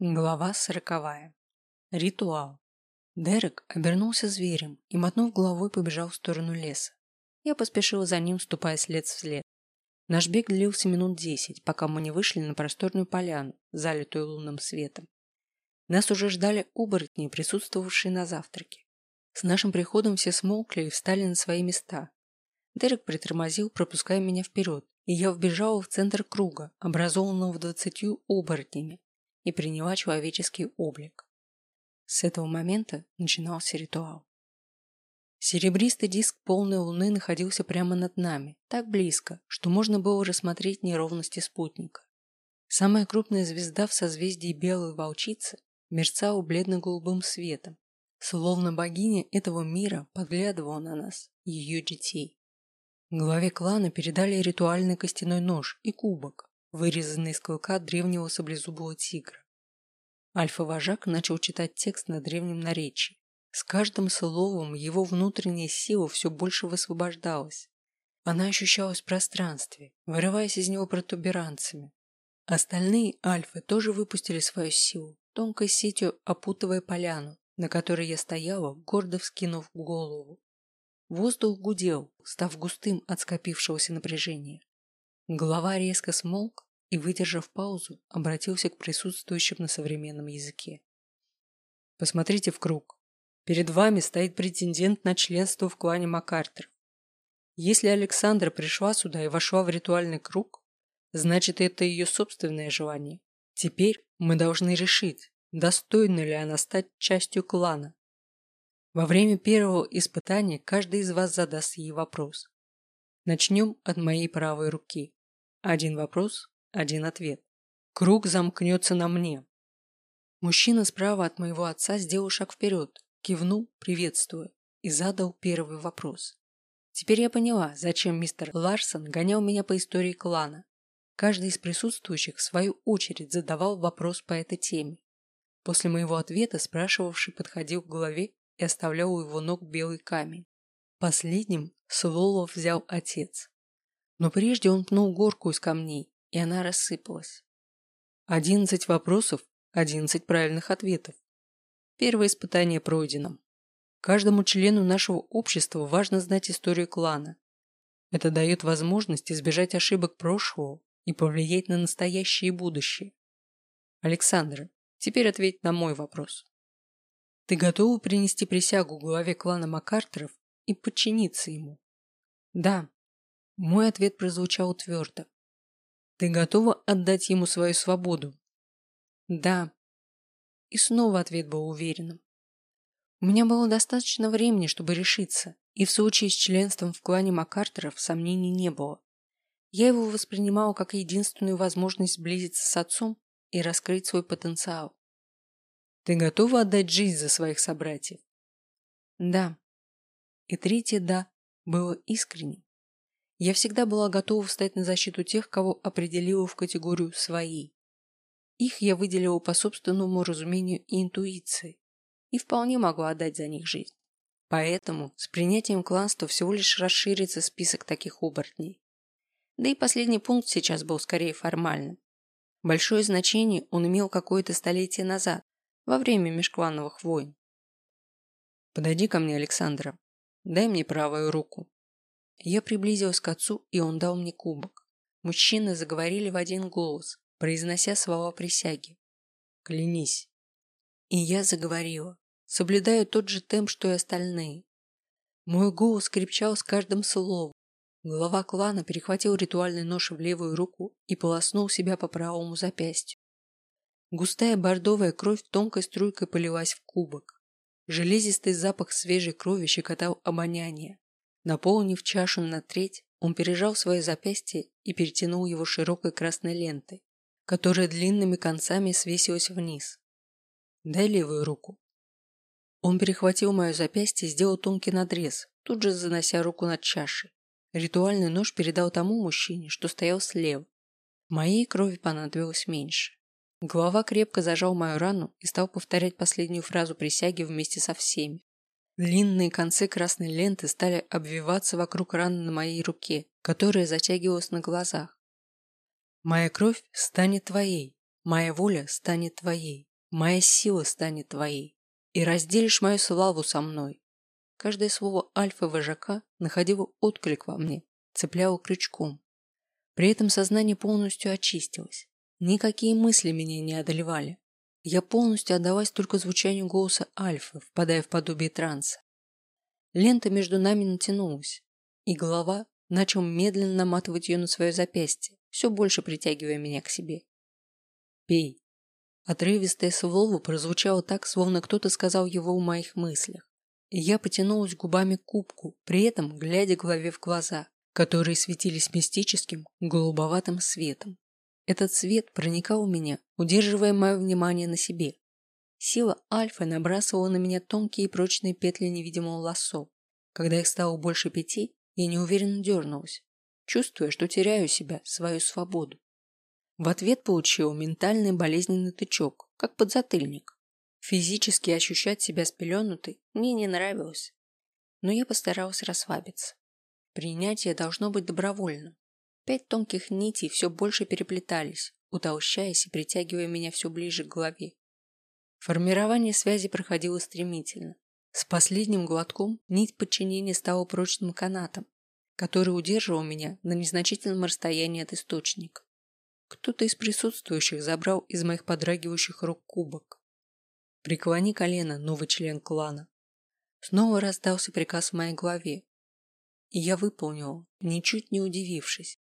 Глава сороковая. Ритуал. Дерек обернулся зверем и, мотнув головой, побежал в сторону леса. Я поспешила за ним, ступая след в след. Наш бег длился минут десять, пока мы не вышли на просторную поляну, залитую лунным светом. Нас уже ждали оборотни, присутствовавшие на завтраке. С нашим приходом все смолкли и встали на свои места. Дерек притормозил, пропуская меня вперед, и я вбежала в центр круга, образованного двадцатью оборотнями, и приняла человеческий облик. С этого момента начинался ритуал. Серебристый диск полной луны находился прямо над нами, так близко, что можно было рассмотреть неровности спутника. Самая крупная звезда в созвездии Белой Волчицы мерцала бледно-голубым светом, словно богиня этого мира подглядывала на нас, ее детей. Главе клана передали ритуальный костяной нож и кубок, вырезанный из клыка древнего саблезубого тигра. Альфа-вожак начал читать текст на древнем наречии. С каждым словом его внутренняя сила все больше высвобождалась. Она ощущалась в пространстве, вырываясь из него протуберанцами. Остальные альфы тоже выпустили свою силу, тонкой сетью опутывая поляну, на которой я стояла, гордо вскинув голову. Воздух гудел, став густым от скопившегося напряжения. Голова резко смолк и, выдержав паузу, обратился к присутствующим на современном языке. Посмотрите в круг. Перед вами стоит претендент на членство в клане Макартер. Если Александра пришла сюда и вошла в ритуальный круг, значит, это ее собственное желание. Теперь мы должны решить, достойна ли она стать частью клана. Во время первого испытания каждый из вас задаст ей вопрос. Начнем от моей правой руки. Один вопрос, один ответ. Круг замкнется на мне. Мужчина справа от моего отца сделал шаг вперед, кивнул, приветствуя, и задал первый вопрос. Теперь я поняла, зачем мистер Ларсон гонял меня по истории клана. Каждый из присутствующих в свою очередь задавал вопрос по этой теме. После моего ответа спрашивавший подходил к голове и оставлял у его ног белый камень. Последним слово взял отец. Но прежде он пнул горку из камней, и она рассыпалась. Одиннадцать вопросов, одиннадцать правильных ответов. Первое испытание пройдено. Каждому члену нашего общества важно знать историю клана. Это дает возможность избежать ошибок прошлого и повлиять на настоящее и будущее. Александра, теперь ответь на мой вопрос. Ты готова принести присягу главе клана Макартеров и подчиниться ему? Да. Мой ответ прозвучал твердо. Ты готова отдать ему свою свободу? Да. И снова ответ был уверенным. У меня было достаточно времени, чтобы решиться, и в случае с членством в клане Макартеров сомнений не было. Я его воспринимала как единственную возможность сблизиться с отцом и раскрыть свой потенциал. Ты готова отдать жизнь за своих собратьев? Да. И третье «да» было искренним. Я всегда была готова встать на защиту тех, кого определила в категорию «свои». Их я выделила по собственному разумению и интуиции, и вполне могла отдать за них жизнь. Поэтому с принятием кланства всего лишь расширится список таких оборотней. Да и последний пункт сейчас был скорее формальным. Большое значение он имел какое-то столетие назад, во время межклановых войн. «Подойди ко мне, Александра. Дай мне правую руку», я приблизилась к отцу, и он дал мне кубок. Мужчины заговорили в один голос, произнося слова присяги. «Клянись». И я заговорила, соблюдая тот же темп, что и остальные. Мой голос крепчал с каждым словом. Глава клана перехватил ритуальный нож в левую руку и полоснул себя по правому запястью. Густая бордовая кровь тонкой струйкой полилась в кубок. Железистый запах свежей крови щекотал обоняние. Наполнив чашу на треть, он пережал свое запястье и перетянул его широкой красной лентой, которая длинными концами свесилась вниз. «Дай левую руку». Он перехватил мое запястье и сделал тонкий надрез, тут же занося руку над чашей. Ритуальный нож передал тому мужчине, что стоял слева. Моей крови понадобилось меньше. Глава крепко зажал мою рану и стал повторять последнюю фразу присяги вместе со всеми. Длинные концы красной ленты стали обвиваться вокруг раны на моей руке, которая затягивалась на глазах. «Моя кровь станет твоей, моя воля станет твоей, Моя сила станет твоей, и разделишь мою славу со мной. Каждое слово альфа-вожака находило отклик во мне, цепляло крючком. При этом сознание полностью очистилось. Никакие мысли меня не одолевали. Я полностью отдалась только звучанию голоса Альфы, впадая в подобие транса. Лента между нами натянулась, и голова начал медленно наматывать ее на свое запястье, все больше притягивая меня к себе. «Пей». Отрывистое слово прозвучало так, словно кто-то сказал его в моих мыслях. И я потянулась губами к кубку, при этом глядя голове в глаза, которые светились мистическим, голубоватым светом. Этот свет проникал в меня, удерживая мое внимание на себе. Сила Альфы набрасывала на меня тонкие и прочные петли невидимого лассо. Когда их стало больше пяти, я неуверенно дернулась, чувствуя, что теряю себя, свою свободу. В ответ получил ментальный болезненный тычок, как подзатыльник. Физически ощущать себя спеленутой мне не нравилось, но я постаралась расслабиться. Принятие должно быть добровольным. Пять тонких нитей все больше переплетались, утолщаясь и притягивая меня все ближе к голове. Формирование связи проходило стремительно. С последним глотком нить подчинения стала прочным канатом, который удерживал меня на незначительном расстоянии от источника. Кто-то из присутствующих забрал из моих подрагивающих рук кубок. «Преклони колено, новый член клана». Снова раздался приказ в моей голове, и я выполнила, ничуть не удивившись.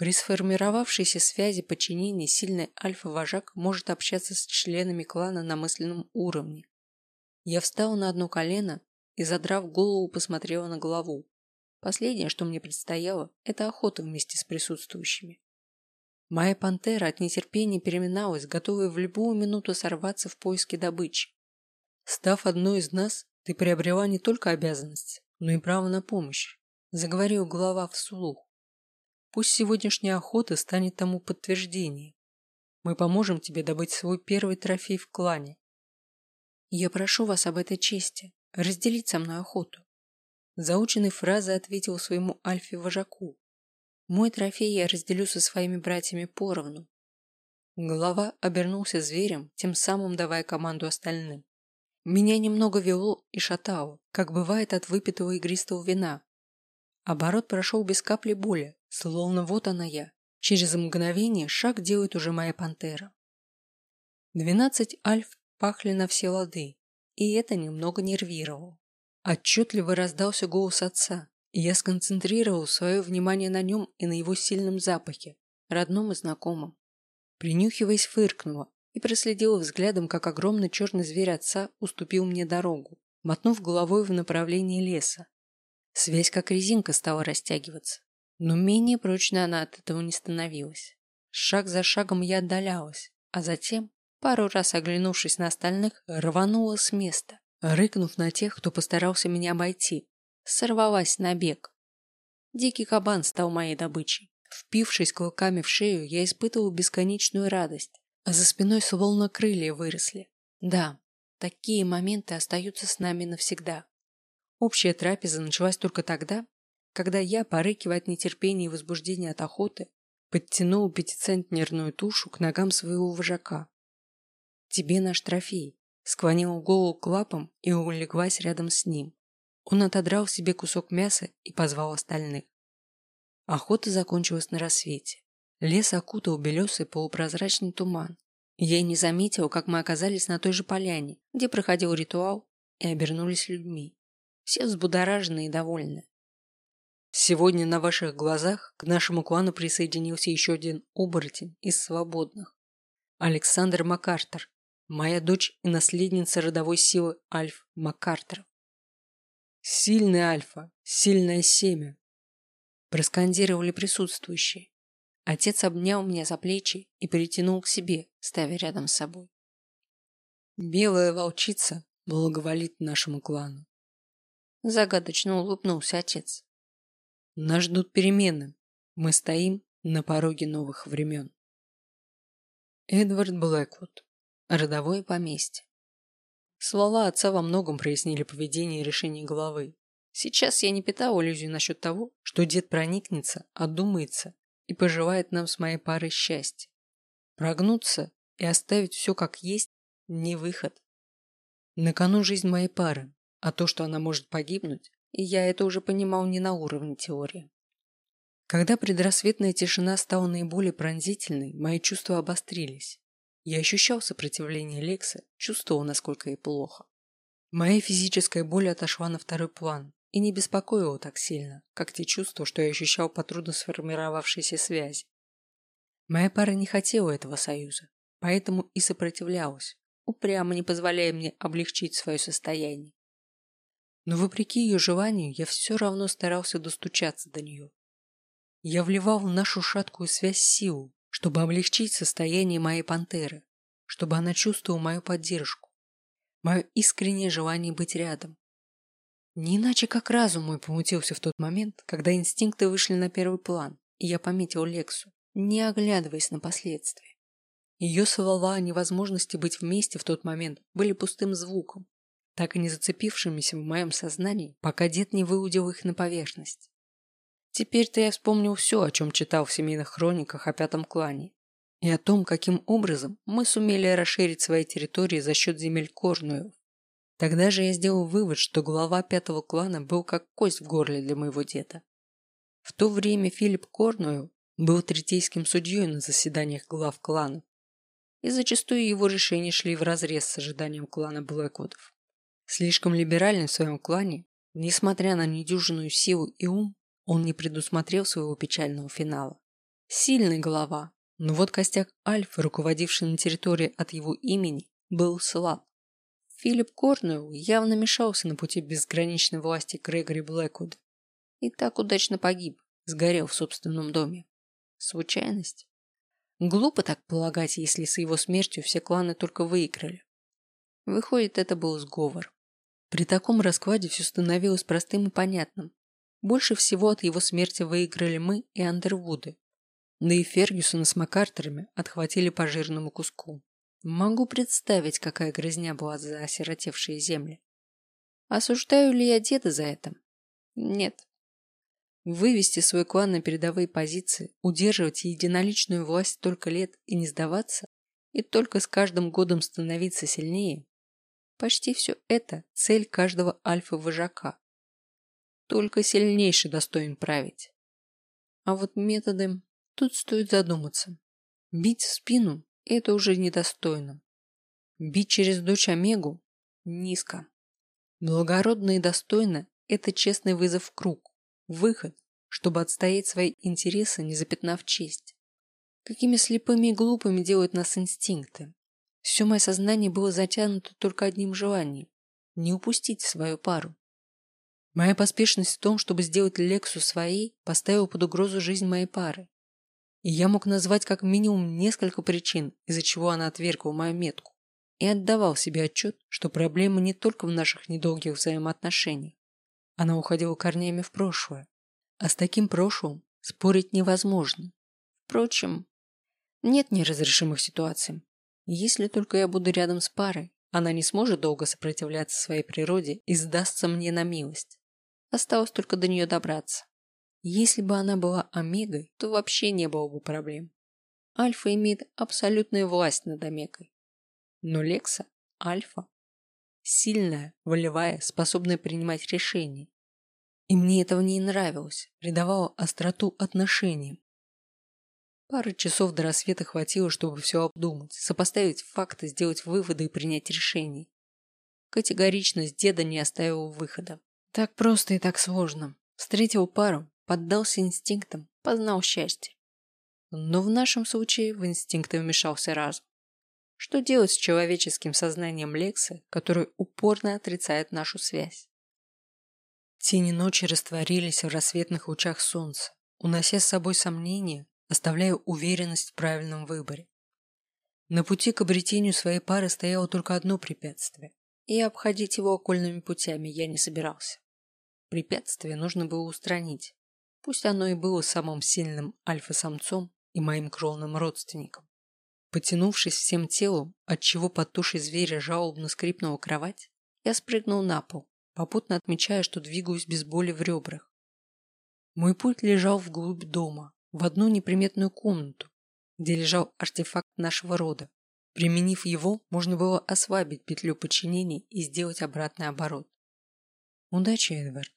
При сформировавшейся связи подчинения сильный альфа-вожак может общаться с членами клана на мысленном уровне. Я встала на одно колено и, задрав голову, посмотрела на голову. Последнее, что мне предстояло, это охота вместе с присутствующими. Моя пантера от нетерпения переминалась, готовая в любую минуту сорваться в поиске добычи. Став одной из нас, ты приобрела не только обязанность, но и право на помощь, заговорил глава вслух. Пусть сегодняшняя охота станет тому подтверждением. Мы поможем тебе добыть свой первый трофей в клане. Я прошу вас об этой чести, разделить со мной охоту. Заученной фразой ответил своему альфе-вожаку. Мой трофей я разделю со своими братьями поровну. Голова обернулся зверем, тем самым давая команду остальным. Меня немного вело и шатало, как бывает от выпитого игристого вина. Оборот прошел без капли боли, Словно вот она я. Через мгновение шаг делает уже моя пантера. Двенадцать альф пахли на все лады, и это немного нервировало. Отчетливо раздался голос отца, и я сконцентрировал свое внимание на нем и на его сильном запахе, родном и знакомом. Принюхиваясь, фыркнула и проследила взглядом, как огромный черный зверь отца уступил мне дорогу, мотнув головой в направлении леса. Связь как резинка стала растягиваться. Но менее прочной она от этого не становилась. Шаг за шагом я отдалялась, а затем, пару раз оглянувшись на остальных, рванула с места, рыкнув на тех, кто постарался меня обойти. Сорвалась на бег. Дикий кабан стал моей добычей. Впившись клыками в шею, я испытывал бесконечную радость, а за спиной словно крылья выросли. Да, такие моменты остаются с нами навсегда. Общая трапеза началась только тогда, когда я, порыкивая от нетерпения и возбуждения от охоты, подтянул пятицентнерную тушу к ногам своего вожака. «Тебе наш трофей», склонила голову к лапам и улеглась рядом с ним. Он отодрал себе кусок мяса и позвал остальных. Охота закончилась на рассвете. Лес окутал белесый полупрозрачный туман. Я и не заметил, как мы оказались на той же поляне, где проходил ритуал, и обернулись людьми. Все взбудоражены и довольны. Сегодня на ваших глазах к нашему клану присоединился еще один оборотень из свободных. Александр Макартер, моя дочь и наследница родовой силы Альф Маккартер. Сильный Альфа, сильное семя. Проскандировали присутствующие. Отец обнял меня за плечи и перетянул к себе, ставя рядом с собой. Белая волчица благоволит нашему клану. Загадочно улыбнулся отец. Нас ждут перемены. Мы стоим на пороге новых времен. Эдвард Блэквуд. Родовое поместье. Слова отца во многом прояснили поведение и решение главы. Сейчас я не питал иллюзий насчет того, что дед проникнется, одумается и пожелает нам с моей парой счастья. Прогнуться и оставить все как есть не выход. На кону жизнь моей пары, а то, что она может погибнуть, и я это уже понимал не на уровне теории. Когда предрассветная тишина стала наиболее пронзительной, мои чувства обострились. Я ощущал сопротивление Лекса, чувствовал, насколько ей плохо. Моя физическая боль отошла на второй план и не беспокоила так сильно, как те чувства, что я ощущал по трудно сформировавшейся связи. Моя пара не хотела этого союза, поэтому и сопротивлялась, упрямо не позволяя мне облегчить свое состояние. Но вопреки ее желанию, я все равно старался достучаться до нее. Я вливал в нашу шаткую связь силу, чтобы облегчить состояние моей пантеры, чтобы она чувствовала мою поддержку, мое искреннее желание быть рядом. Не иначе как разум мой помутился в тот момент, когда инстинкты вышли на первый план, и я пометил Лексу, не оглядываясь на последствия. Ее слова о невозможности быть вместе в тот момент были пустым звуком, так и не зацепившимися в моем сознании, пока дед не выудил их на поверхность. Теперь-то я вспомнил все, о чем читал в семейных хрониках о пятом клане, и о том, каким образом мы сумели расширить свои территории за счет земель Корнуэлов. Тогда же я сделал вывод, что глава пятого клана был как кость в горле для моего деда. В то время Филипп Корнуэлл был третейским судьей на заседаниях глав кланов, и зачастую его решения шли вразрез с ожиданием клана Блэквудов. Слишком либеральный в своем клане, несмотря на недюжинную силу и ум, он не предусмотрел своего печального финала. Сильный голова, но вот костяк Альфа, руководивший на территории от его имени, был слаб. Филипп Корнуэлл явно мешался на пути безграничной власти Грегори Блэквуда и так удачно погиб, сгорел в собственном доме. Случайность? Глупо так полагать, если с его смертью все кланы только выиграли. Выходит, это был сговор. При таком раскладе все становилось простым и понятным. Больше всего от его смерти выиграли мы и Андервуды. Да и Фергюсона с Маккартерами отхватили по жирному куску. Могу представить, какая грызня была за осиротевшие земли. Осуждаю ли я деда за это? Нет. Вывести свой клан на передовые позиции, удерживать единоличную власть столько лет и не сдаваться, и только с каждым годом становиться сильнее Почти все это – цель каждого альфа-вожака. Только сильнейший достоин править. А вот методы тут стоит задуматься. Бить в спину – это уже недостойно. Бить через дочь Омегу – низко. Благородно и достойно – это честный вызов в круг, выход, чтобы отстоять свои интересы, не запятнав честь. Какими слепыми и глупыми делают нас инстинкты. Все мое сознание было затянуто только одним желанием – не упустить свою пару. Моя поспешность в том, чтобы сделать Лексу своей, поставила под угрозу жизнь моей пары. И я мог назвать как минимум несколько причин, из-за чего она отвергла мою метку. И отдавал себе отчет, что проблема не только в наших недолгих взаимоотношениях. Она уходила корнями в прошлое. А с таким прошлым спорить невозможно. Впрочем, нет неразрешимых ситуаций. Если только я буду рядом с парой, она не сможет долго сопротивляться своей природе и сдастся мне на милость. Осталось только до нее добраться. Если бы она была омегой, то вообще не было бы проблем. Альфа имеет абсолютную власть над омегой. Но Лекса – альфа. Сильная, волевая, способная принимать решения. И мне этого не нравилось, придавало остроту отношениям, Пары часов до рассвета хватило, чтобы все обдумать, сопоставить факты, сделать выводы и принять решение. Категоричность деда не оставила выхода. Так просто и так сложно. Встретил пару, поддался инстинктам, познал счастье. Но в нашем случае в инстинкты вмешался разум. Что делать с человеческим сознанием Лекса, который упорно отрицает нашу связь? Тени ночи растворились в рассветных лучах солнца, унося с собой сомнения, оставляя уверенность в правильном выборе. На пути к обретению своей пары стояло только одно препятствие, и обходить его окольными путями я не собирался. Препятствие нужно было устранить, пусть оно и было самым сильным альфа-самцом и моим кровным родственником. Потянувшись всем телом, отчего под тушей зверя жалобно скрипнула кровать, я спрыгнул на пол, попутно отмечая, что двигаюсь без боли в ребрах. Мой путь лежал вглубь дома, в одну неприметную комнату, где лежал артефакт нашего рода. Применив его, можно было ослабить петлю подчинения и сделать обратный оборот. Удачи, Эдвард.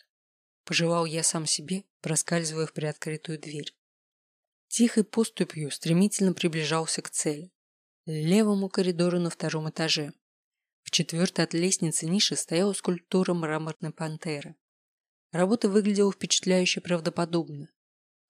Пожелал я сам себе, проскальзывая в приоткрытую дверь. Тихой поступью стремительно приближался к цели. Левому коридору на втором этаже. В четвертой от лестницы ниши стояла скульптура мраморной пантеры. Работа выглядела впечатляюще правдоподобно.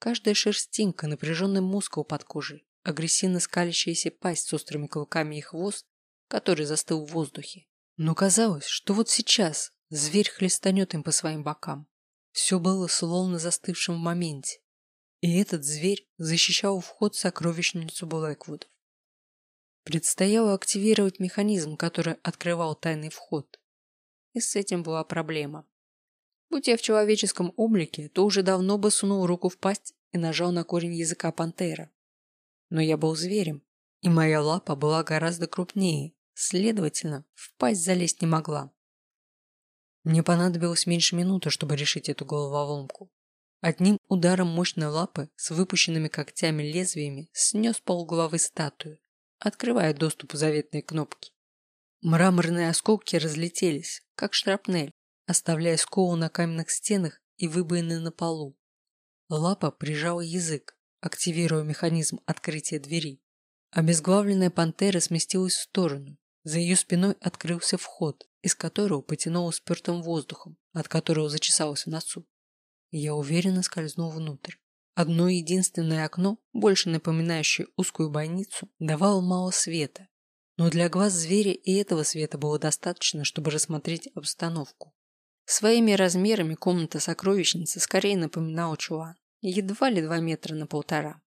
Каждая шерстинка, напряженный мускул под кожей, агрессивно скалящаяся пасть с острыми клыками и хвост, который застыл в воздухе. Но казалось, что вот сейчас зверь хлестанет им по своим бокам. Все было словно застывшим в моменте. И этот зверь защищал вход в сокровищницу Блэквудов. Предстояло активировать механизм, который открывал тайный вход. И с этим была проблема. Будь я в человеческом облике, то уже давно бы сунул руку в пасть и нажал на корень языка пантера. Но я был зверем, и моя лапа была гораздо крупнее, следовательно, в пасть залезть не могла. Мне понадобилось меньше минуты, чтобы решить эту головоломку. Одним ударом мощной лапы с выпущенными когтями лезвиями снес полголовы статую, открывая доступ к заветной кнопке. Мраморные осколки разлетелись, как шрапнель, оставляя сколу на каменных стенах и выбоины на полу. Лапа прижала язык, активируя механизм открытия двери. Обезглавленная пантера сместилась в сторону. За ее спиной открылся вход, из которого потянуло спертым воздухом, от которого зачесалось в носу. Я уверенно скользнул внутрь. Одно единственное окно, больше напоминающее узкую бойницу, давало мало света. Но для глаз зверя и этого света было достаточно, чтобы рассмотреть обстановку. Своими размерами комната сокровищницы скорее напоминала чулан, едва ли два метра на полтора.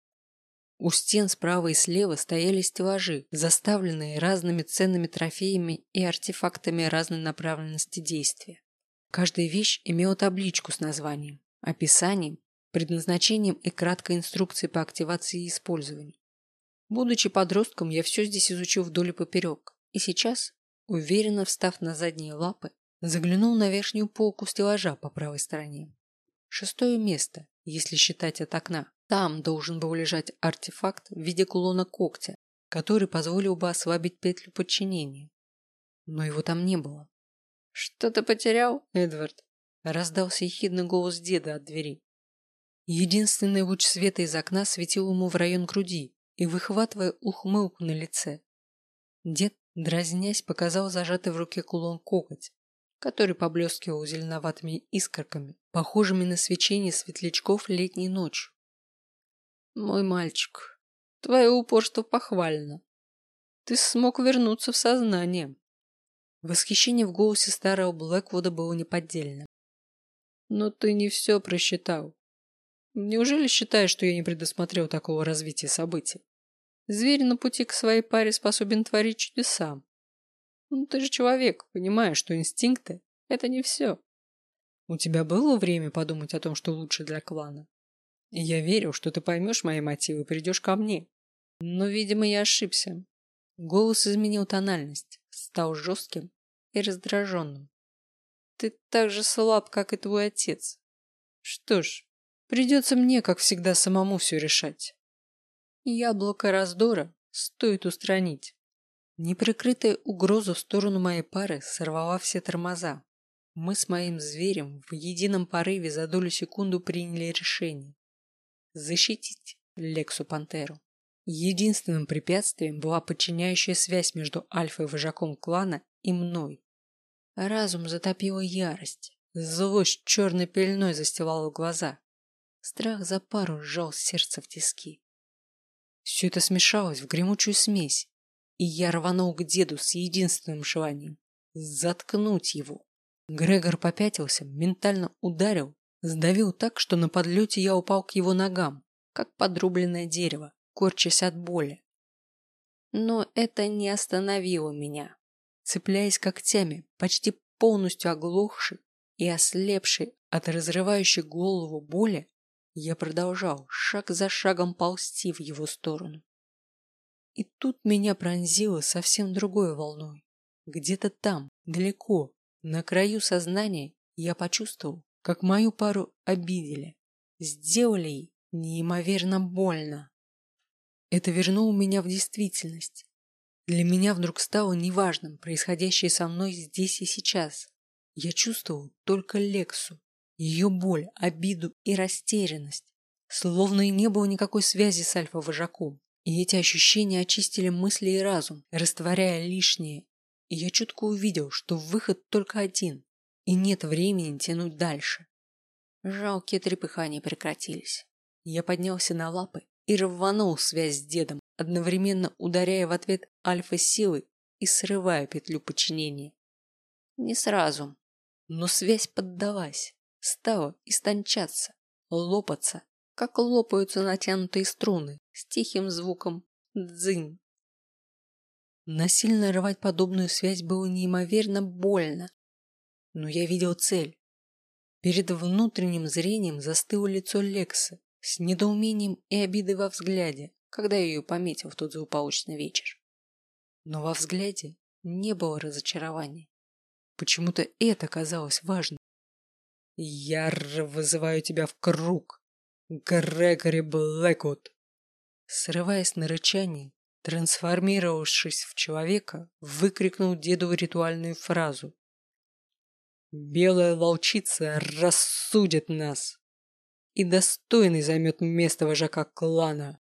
У стен справа и слева стояли стеллажи, заставленные разными ценными трофеями и артефактами разной направленности действия. Каждая вещь имела табличку с названием, описанием, предназначением и краткой инструкцией по активации и использованию. Будучи подростком, я все здесь изучил вдоль и поперек, и сейчас, уверенно встав на задние лапы, заглянул на верхнюю полку стеллажа по правой стороне. Шестое место, если считать от окна. Там должен был лежать артефакт в виде кулона когтя, который позволил бы ослабить петлю подчинения. Но его там не было. «Что ты потерял, Эдвард?» Раздался ехидный голос деда от двери. Единственный луч света из окна светил ему в район груди и выхватывая ухмылку на лице. Дед, дразнясь, показал зажатый в руке кулон коготь, который поблескивал зеленоватыми искорками, похожими на свечение светлячков летней ночью. Мой мальчик, твое упорство похвально. Ты смог вернуться в сознание. Восхищение в голосе старого Блэквуда было неподдельным. Но ты не все просчитал. Неужели считаешь, что я не предусмотрел такого развития событий? Зверь на пути к своей паре способен творить чудеса. Ну, ты же человек, понимаешь, что инстинкты – это не все. У тебя было время подумать о том, что лучше для клана? Я верил, что ты поймешь мои мотивы и придешь ко мне. Но, видимо, я ошибся. Голос изменил тональность, стал жестким и раздраженным. Ты так же слаб, как и твой отец. Что ж, придется мне, как всегда, самому все решать. Яблоко раздора стоит устранить. Неприкрытая угроза в сторону моей пары сорвала все тормоза. Мы с моим зверем в едином порыве за долю секунду приняли решение защитить Лексу Пантеру. Единственным препятствием была подчиняющая связь между альфой-вожаком клана и мной. Разум затопила ярость. Злость черной пеленой застилала глаза. Страх за пару сжал сердце в тиски. Все это смешалось в гремучую смесь, и я рванул к деду с единственным желанием — заткнуть его. Грегор попятился, ментально ударил Сдавил так, что на подлете я упал к его ногам, как подрубленное дерево, корчась от боли. Но это не остановило меня. Цепляясь когтями, почти полностью оглохший и ослепший от разрывающей голову боли, я продолжал шаг за шагом ползти в его сторону. И тут меня пронзило совсем другой волной. Где-то там, далеко, на краю сознания, я почувствовал, как мою пару обидели, сделали ей неимоверно больно. Это вернуло меня в действительность. Для меня вдруг стало неважным происходящее со мной здесь и сейчас. Я чувствовал только Лексу, ее боль, обиду и растерянность. Словно и не было никакой связи с альфа-вожаком. И эти ощущения очистили мысли и разум, растворяя лишнее. И я чутко увидел, что выход только один, и нет времени тянуть дальше. Жалкие трепыхания прекратились. Я поднялся на лапы и рванул связь с дедом, одновременно ударяя в ответ альфа-силой и срывая петлю подчинения. Не сразу, но связь поддалась, стала истончаться, лопаться, как лопаются натянутые струны с тихим звуком «дзынь». Насильно рвать подобную связь было неимоверно больно, но я видел цель. Перед внутренним зрением застыло лицо Лексы с недоумением и обидой во взгляде, когда я ее пометил в тот злополучный вечер. Но во взгляде не было разочарования. Почему-то это казалось важным. «Я вызываю тебя в круг, Грегори Блэквуд!» Срываясь на рычание, трансформировавшись в человека, выкрикнул деду ритуальную фразу, Белая волчица рассудит нас, и достойный займет место вожака клана.